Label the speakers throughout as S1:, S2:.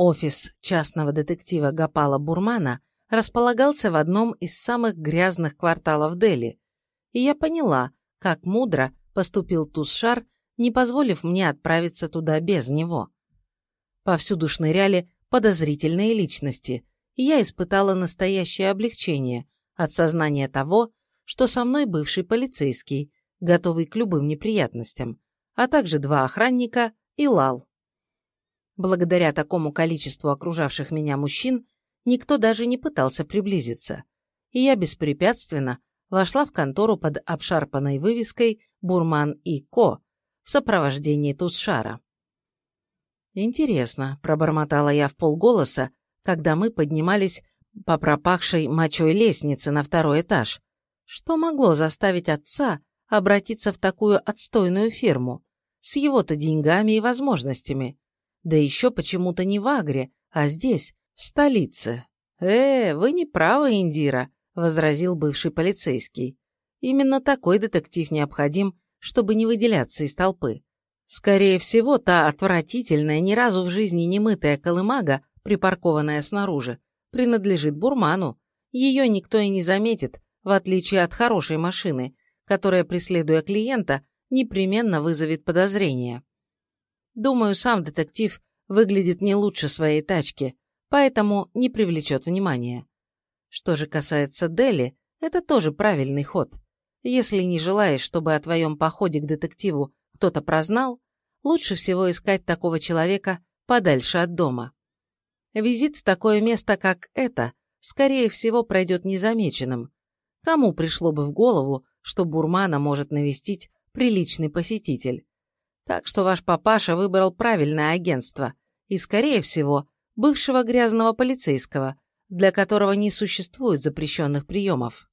S1: Офис частного детектива Гапала Бурмана располагался в одном из самых грязных кварталов Дели, и я поняла, как мудро поступил Тусшар, не позволив мне отправиться туда без него. Повсюду шныряли подозрительные личности, и я испытала настоящее облегчение от сознания того, что со мной бывший полицейский, готовый к любым неприятностям, а также два охранника и Лал. Благодаря такому количеству окружавших меня мужчин, никто даже не пытался приблизиться, и я беспрепятственно вошла в контору под обшарпанной вывеской «Бурман и Ко» в сопровождении Тусшара. «Интересно», — пробормотала я в полголоса, когда мы поднимались по пропахшей мочой лестнице на второй этаж. Что могло заставить отца обратиться в такую отстойную фирму, с его-то деньгами и возможностями? Да еще почему-то не в Агре, а здесь, в столице. «Э, вы не правы, Индира», — возразил бывший полицейский. «Именно такой детектив необходим, чтобы не выделяться из толпы. Скорее всего, та отвратительная, ни разу в жизни не мытая колымага, припаркованная снаружи, принадлежит Бурману. Ее никто и не заметит, в отличие от хорошей машины, которая, преследуя клиента, непременно вызовет подозрения. Думаю, сам детектив выглядит не лучше своей тачки, поэтому не привлечет внимания. Что же касается Дели, это тоже правильный ход. Если не желаешь, чтобы о твоем походе к детективу кто-то прознал, лучше всего искать такого человека подальше от дома. Визит в такое место, как это, скорее всего, пройдет незамеченным. Кому пришло бы в голову, что Бурмана может навестить приличный посетитель? Так что ваш папаша выбрал правильное агентство и, скорее всего, бывшего грязного полицейского, для которого не существует запрещенных приемов.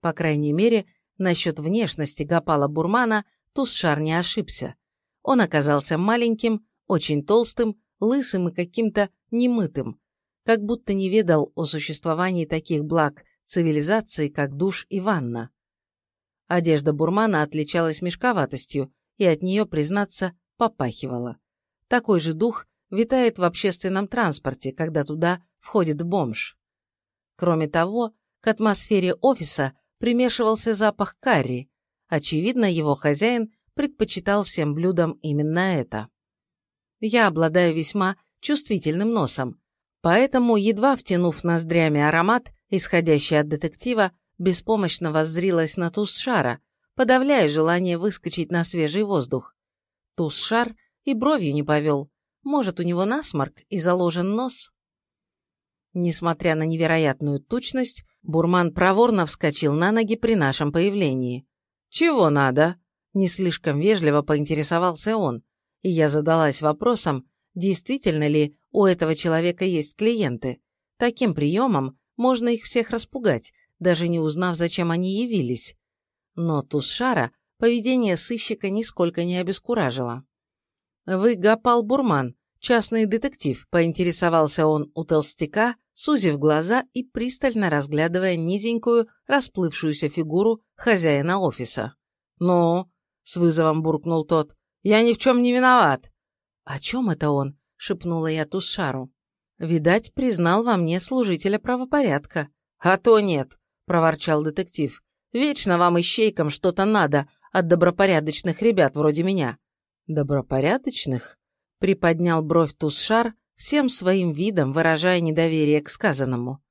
S1: По крайней мере, насчет внешности Гапала Бурмана Тусшар не ошибся. Он оказался маленьким, очень толстым, лысым и каким-то немытым, как будто не ведал о существовании таких благ цивилизации, как душ и ванна. Одежда Бурмана отличалась мешковатостью, и от нее, признаться, попахивала. Такой же дух витает в общественном транспорте, когда туда входит бомж. Кроме того, к атмосфере офиса примешивался запах карри. Очевидно, его хозяин предпочитал всем блюдам именно это. Я обладаю весьма чувствительным носом, поэтому, едва втянув ноздрями аромат, исходящий от детектива, беспомощно воззрилась на Тусшара, подавляя желание выскочить на свежий воздух. Тусшар и бровью не повел. Может, у него насморк и заложен нос? Несмотря на невероятную тучность, Бурман проворно вскочил на ноги при нашем появлении. «Чего надо?» – не слишком вежливо поинтересовался он, и я задалась вопросом, действительно ли у этого человека есть клиенты. Таким приемом можно их всех распугать, даже не узнав, зачем они явились. Но Тусшара поведение сыщика нисколько не обескуражило. «Вы Гапал Бурман, частный детектив», – поинтересовался он у толстяка, сузив глаза и пристально разглядывая низенькую, расплывшуюся фигуру хозяина офиса. «Ну?» – с вызовом буркнул тот. «Я ни в чем не виноват». «О чем это он?» – шепнула я Тусшару. «Видать, признал во мне служителя правопорядка». «А то нет», – проворчал детектив. «Вечно вам, ищейкам, что-то надо от добропорядочных ребят вроде меня». «Добропорядочных?» – приподнял бровь Тусшар, всем своим видом выражая недоверие к сказанному.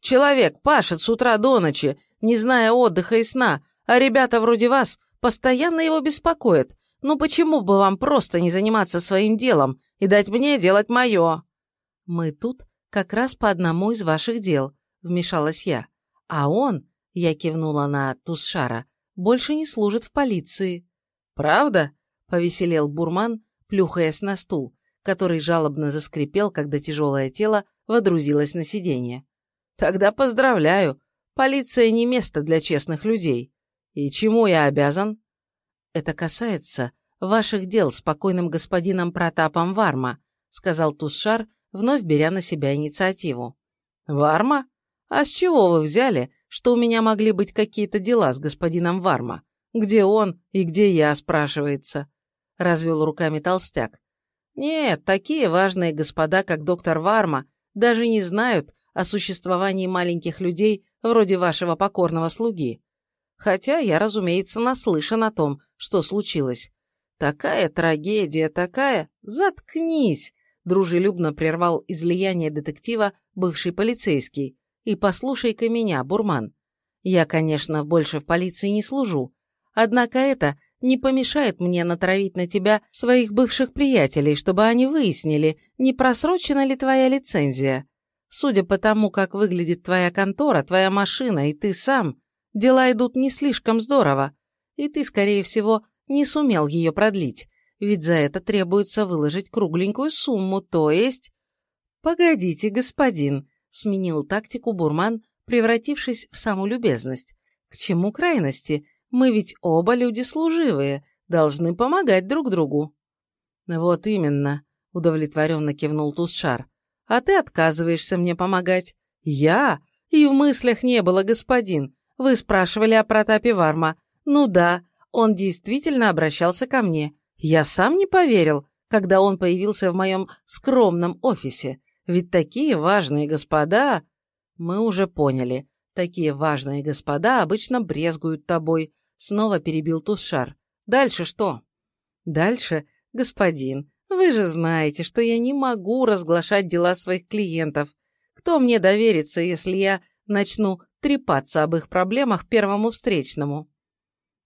S1: «Человек пашет с утра до ночи, не зная отдыха и сна, а ребята вроде вас постоянно его беспокоят. Ну почему бы вам просто не заниматься своим делом и дать мне делать мое?» «Мы тут как раз по одному из ваших дел», — вмешалась я. «А он, — я кивнула на Тусшара, — больше не служит в полиции». «Правда?» — повеселел Бурман, плюхаясь на стул, который жалобно заскрипел, когда тяжелое тело водрузилось на сиденье. «Тогда поздравляю. Полиция не место для честных людей. И чему я обязан?» «Это касается ваших дел с покойным господином Протапом Варма», сказал Тусшар, вновь беря на себя инициативу. «Варма? А с чего вы взяли, что у меня могли быть какие-то дела с господином Варма? Где он и где я, спрашивается?» развел руками толстяк. Нет, такие важные господа, как доктор Варма, даже не знают о существовании маленьких людей вроде вашего покорного слуги. Хотя я, разумеется, наслышан о том, что случилось. Такая трагедия, такая... Заткнись! Дружелюбно прервал излияние детектива бывший полицейский. И послушай-ка меня, Бурман. Я, конечно, больше в полиции не служу. Однако это не помешает мне натравить на тебя своих бывших приятелей, чтобы они выяснили, не просрочена ли твоя лицензия. Судя по тому, как выглядит твоя контора, твоя машина и ты сам, дела идут не слишком здорово, и ты, скорее всего, не сумел ее продлить, ведь за это требуется выложить кругленькую сумму, то есть... «Погодите, господин», — сменил тактику Бурман, превратившись в саму любезность. «К чему крайности? Мы ведь оба люди служивые, должны помогать друг другу». «Вот именно», — удовлетворенно кивнул Тусшар. «А ты отказываешься мне помогать». «Я? И в мыслях не было, господин. Вы спрашивали о Протапе Варма. Ну да, он действительно обращался ко мне. Я сам не поверил, когда он появился в моем скромном офисе. Ведь такие важные господа... Мы уже поняли. Такие важные господа обычно брезгуют тобой. Снова перебил Тушар. Дальше что? Дальше, господин, вы же знаете, что я не могу разглашать дела своих клиентов. Кто мне доверится, если я начну трепаться об их проблемах первому встречному?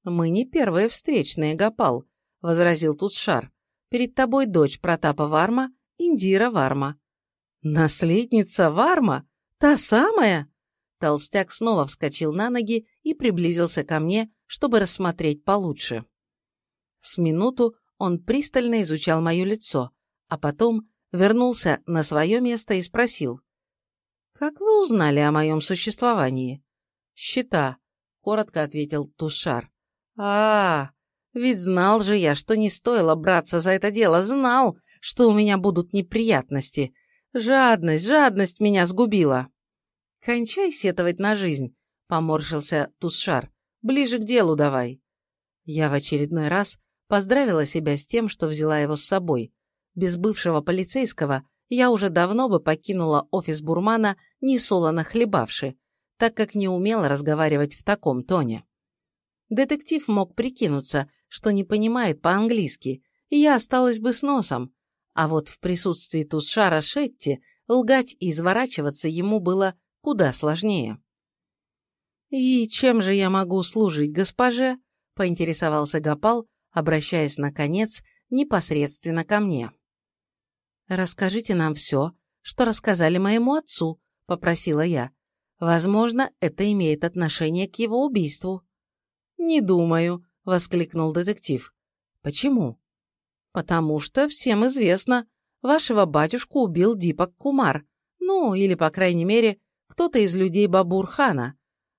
S1: «Мы не первые встречные, Гапал», — возразил тут Шар. «Перед тобой дочь Протапа Варма, Индира Варма». «Наследница Варма? Та самая?» Толстяк снова вскочил на ноги и приблизился ко мне, чтобы рассмотреть получше. С минуту он пристально изучал мое лицо, а потом вернулся на свое место и спросил. «Как вы узнали о моем существовании?» «Счета», — коротко ответил Тушар а, ведь знал же я, что не стоило браться за это дело, знал, что у меня будут неприятности. Жадность, жадность меня сгубила. Кончай сетовать на жизнь, поморщился Тусшар. Ближе к делу давай. Я в очередной раз поздравила себя с тем, что взяла его с собой. Без бывшего полицейского я уже давно бы покинула офис Бурмана, не солоно хлебавши, так как не умела разговаривать в таком тоне. Детектив мог прикинуться, что не понимает по-английски, и я осталась бы с носом. А вот в присутствии Тусшара Шетти лгать и изворачиваться ему было куда сложнее. «И чем же я могу служить госпоже?» — поинтересовался Гапал, обращаясь, наконец, непосредственно ко мне. «Расскажите нам все, что рассказали моему отцу», — попросила я. «Возможно, это имеет отношение к его убийству». «Не думаю», — воскликнул детектив. «Почему?» «Потому что всем известно, вашего батюшку убил Дипак Кумар, ну, или, по крайней мере, кто-то из людей Бабурхана.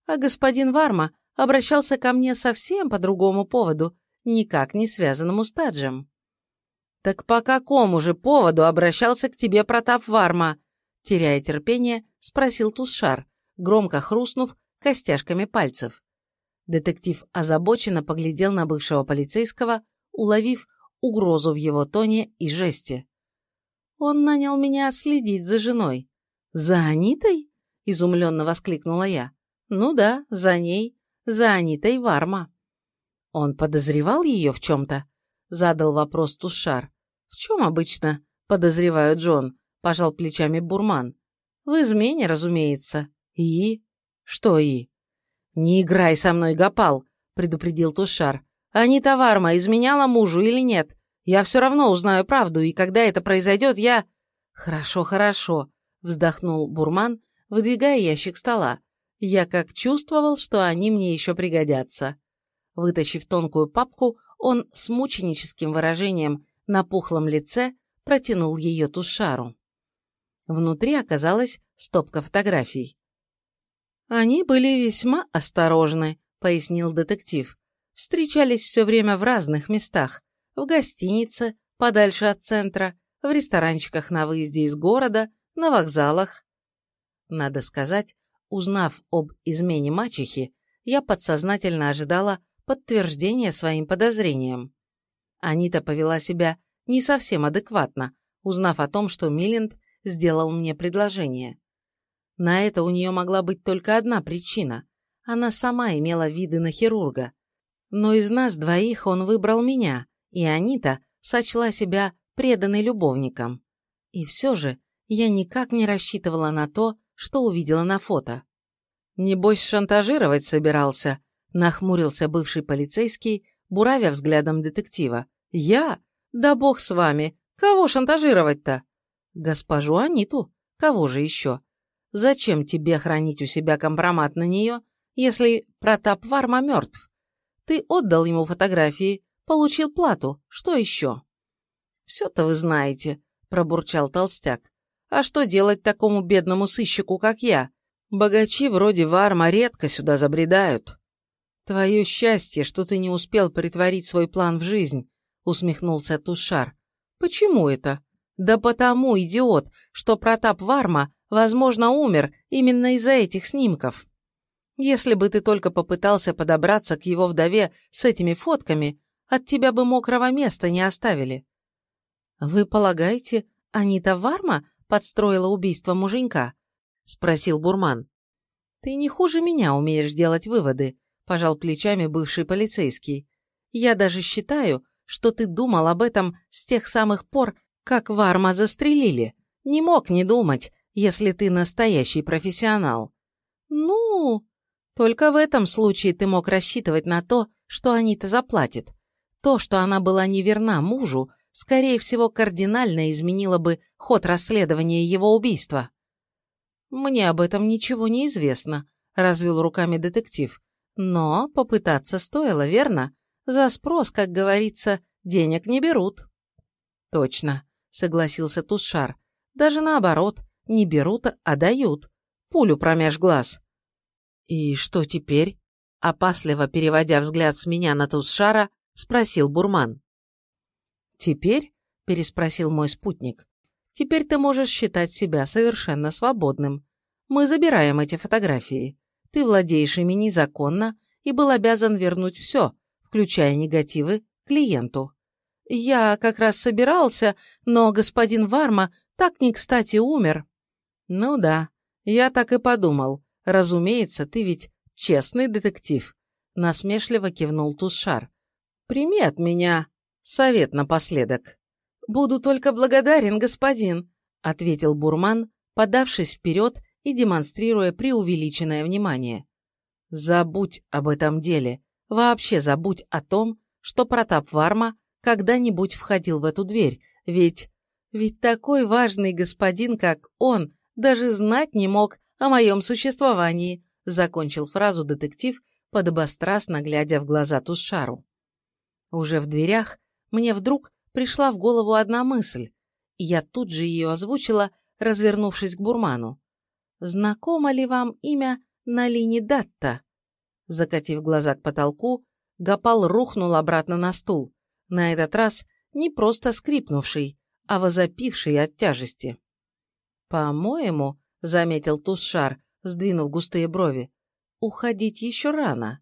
S1: А господин Варма обращался ко мне совсем по другому поводу, никак не связанному с Таджем». «Так по какому же поводу обращался к тебе Протап Варма?» Теряя терпение, спросил Тусшар, громко хрустнув костяшками пальцев. Детектив озабоченно поглядел на бывшего полицейского, уловив угрозу в его тоне и жесте. «Он нанял меня следить за женой». «За Анитой?» — изумленно воскликнула я. «Ну да, за ней, за Анитой Варма». «Он подозревал ее в чем-то?» — задал вопрос Тушар. «В чем обычно подозревают Джон?» — пожал плечами Бурман. «В измене, разумеется. И?» «Что и?» «Не играй со мной, Гапал», — предупредил Тушар. «Анита Варма изменяла мужу или нет? Я все равно узнаю правду, и когда это произойдет, я...» «Хорошо, хорошо», — вздохнул Бурман, выдвигая ящик стола. «Я как чувствовал, что они мне еще пригодятся». Вытащив тонкую папку, он с мученическим выражением на пухлом лице протянул ее Тушару. Внутри оказалась стопка фотографий. «Они были весьма осторожны», — пояснил детектив. «Встречались все время в разных местах. В гостинице, подальше от центра, в ресторанчиках на выезде из города, на вокзалах». Надо сказать, узнав об измене мачехи, я подсознательно ожидала подтверждения своим подозрениям. Анита повела себя не совсем адекватно, узнав о том, что Милленд сделал мне предложение. На это у нее могла быть только одна причина. Она сама имела виды на хирурга. Но из нас двоих он выбрал меня, и Анита сочла себя преданной любовником. И все же я никак не рассчитывала на то, что увидела на фото. «Небось, шантажировать собирался», — нахмурился бывший полицейский, буравя взглядом детектива. «Я? Да бог с вами! Кого шантажировать-то?» «Госпожу Аниту. Кого же еще? Зачем тебе хранить у себя компромат на нее, если Протап Варма мертв? Ты отдал ему фотографии, получил плату. Что еще?» «Все-то вы знаете», — пробурчал толстяк. «А что делать такому бедному сыщику, как я? Богачи вроде Варма редко сюда забредают». «Твое счастье, что ты не успел притворить свой план в жизнь», — усмехнулся Тушар. «Почему это?» «Да потому, идиот, что Протап Варма, возможно, умер именно из-за этих снимков. Если бы ты только попытался подобраться к его вдове с этими фотками, от тебя бы мокрого места не оставили». «Вы полагаете, Анита Варма подстроила убийство муженька?» — спросил Бурман. «Ты не хуже меня умеешь делать выводы», – пожал плечами бывший полицейский. «Я даже считаю, что ты думал об этом с тех самых пор, как Варма застрелили. Не мог не думать, если ты настоящий профессионал». «Ну...» «Только в этом случае ты мог рассчитывать на то, что Анита заплатит. То, что она была неверна мужу, скорее всего, кардинально изменило бы ход расследования его убийства». «Мне об этом ничего не известно», – развел руками детектив. Но попытаться стоило, верно? За спрос, как говорится, денег не берут. Точно, согласился Тушар. Даже наоборот, не берут, а дают. Пулю промеж глаз. И что теперь? Опасливо переводя взгляд с меня на Тушара, спросил Бурман. Теперь? переспросил мой спутник. Теперь ты можешь считать себя совершенно свободным. Мы забираем эти фотографии. Ты владеешь ими незаконно и был обязан вернуть все, включая негативы, клиенту. Я как раз собирался, но господин Варма так не кстати умер. Ну да, я так и подумал. Разумеется, ты ведь честный детектив. Насмешливо кивнул Тушар. Прими от меня совет напоследок. Буду только благодарен, господин, ответил Бурман, подавшись вперед и демонстрируя преувеличенное внимание. Забудь об этом деле. Вообще забудь о том, что Протап Варма когда-нибудь входил в эту дверь, ведь... Ведь такой важный господин, как он, даже знать не мог о моем существовании, закончил фразу детектив, подобострастно глядя в глаза Тушару. Уже в дверях мне вдруг пришла в голову одна мысль, и я тут же ее озвучила, развернувшись к Бурману. Знакомо ли вам имя Налини Датта?» Закатив глаза к потолку, Гапал рухнул обратно на стул, на этот раз не просто скрипнувший, а возопивший от тяжести. «По-моему», — заметил Тусшар, сдвинув густые брови, — «уходить еще рано».